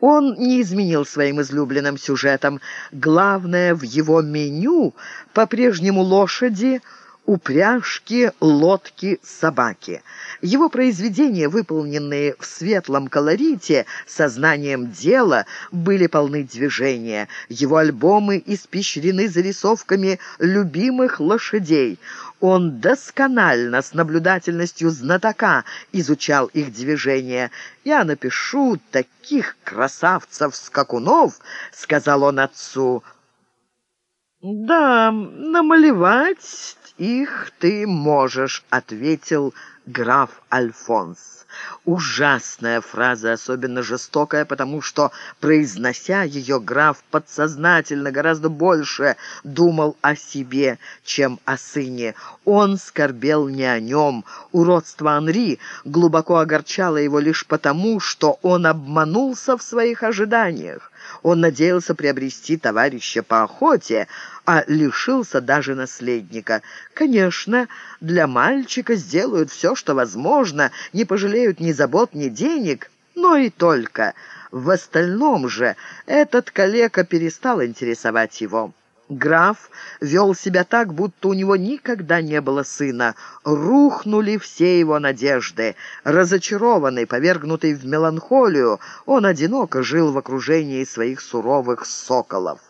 Он не изменил своим излюбленным сюжетом. Главное в его меню по-прежнему лошади – упряжки, лодки, собаки. Его произведения, выполненные в светлом колорите, сознанием дела, были полны движения. Его альбомы испещрены зарисовками любимых лошадей. Он досконально, с наблюдательностью знатока, изучал их движения. «Я напишу таких красавцев-скакунов», — сказал он отцу. «Да, намалевать их ты можешь», — ответил граф Альфонс. Ужасная фраза, особенно жестокая, потому что, произнося ее, граф подсознательно гораздо больше думал о себе, чем о сыне. Он скорбел не о нем. Уродство Анри глубоко огорчало его лишь потому, что он обманулся в своих ожиданиях. Он надеялся приобрести товарища по охоте, а лишился даже наследника. Конечно, для мальчика сделают все, что возможно, не пожалеют ни забот, ни денег, но и только. В остальном же этот калека перестал интересовать его. Граф вел себя так, будто у него никогда не было сына. Рухнули все его надежды. Разочарованный, повергнутый в меланхолию, он одиноко жил в окружении своих суровых соколов.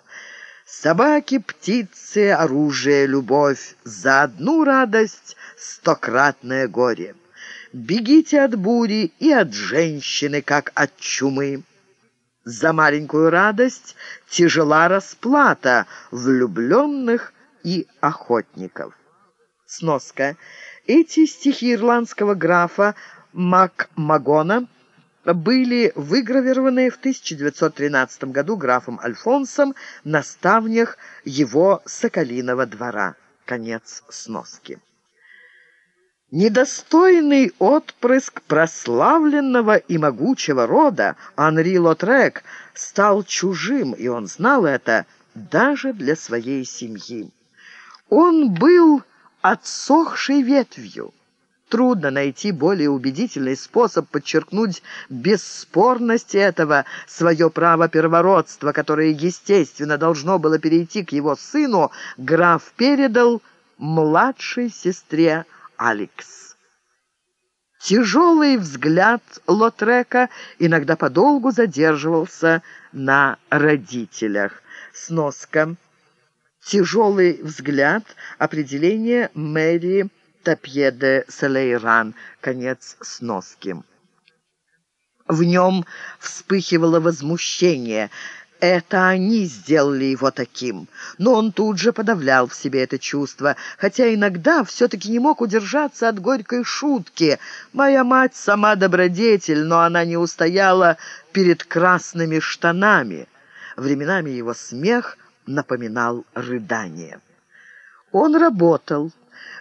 Собаки, птицы, оружие, любовь. За одну радость стократное горе. Бегите от бури и от женщины, как от чумы. За маленькую радость тяжела расплата влюбленных и охотников. Сноска. Эти стихи ирландского графа Макмагона были выгравированы в 1913 году графом Альфонсом на ставнях его Соколиного двора. Конец сноски. Недостойный отпрыск прославленного и могучего рода Анри Лотрек стал чужим, и он знал это даже для своей семьи. Он был отсохшей ветвью. Трудно найти более убедительный способ подчеркнуть бесспорность этого, свое право первородства, которое, естественно, должно было перейти к его сыну, граф передал младшей сестре Алекс. Тяжелый взгляд Лотрека иногда подолгу задерживался на родителях. Сноска. Тяжелый взгляд. Определение Мэри Тапье де Селейран. Конец сноски. В нем вспыхивало возмущение – это они сделали его таким. Но он тут же подавлял в себе это чувство, хотя иногда все-таки не мог удержаться от горькой шутки. «Моя мать сама добродетель, но она не устояла перед красными штанами». Временами его смех напоминал рыдание. Он работал.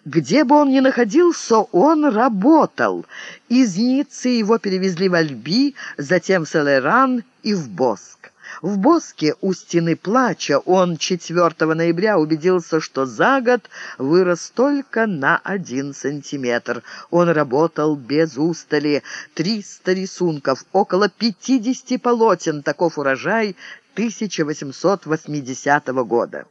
Где бы он ни находился, он работал. Из Ниццы его перевезли в Альби, затем в Селеран и в Боск. В Боске у стены плача он 4 ноября убедился, что за год вырос только на один сантиметр. Он работал без устали. 300 рисунков, около 50 полотен, таков урожай 1880 года.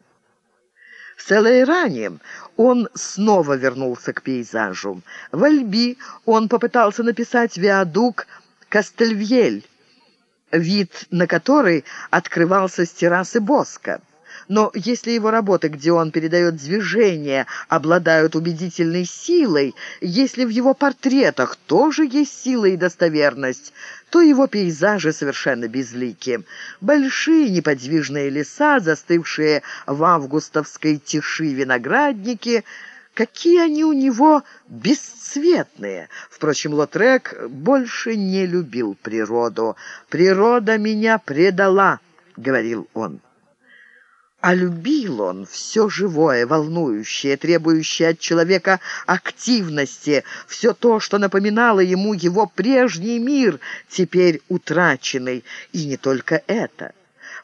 В Селейране он снова вернулся к пейзажу. В Альби он попытался написать виадук Кастельвьель, вид на который открывался с террасы Боска. Но если его работы, где он передает движение, обладают убедительной силой, если в его портретах тоже есть сила и достоверность, то его пейзажи совершенно безлики. Большие неподвижные леса, застывшие в августовской тиши виноградники — Какие они у него бесцветные! Впрочем, Лотрек больше не любил природу. «Природа меня предала», — говорил он. А любил он все живое, волнующее, требующее от человека активности, все то, что напоминало ему его прежний мир, теперь утраченный. И не только это.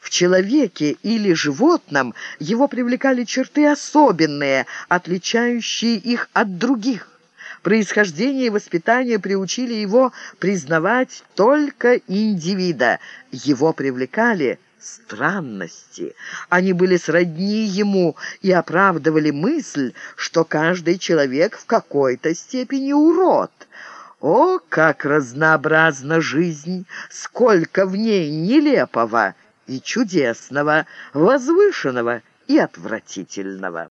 В человеке или животном его привлекали черты особенные, отличающие их от других. Происхождение и воспитание приучили его признавать только индивида. Его привлекали странности. Они были сродни ему и оправдывали мысль, что каждый человек в какой-то степени урод. О, как разнообразна жизнь! Сколько в ней нелепого и чудесного, возвышенного и отвратительного!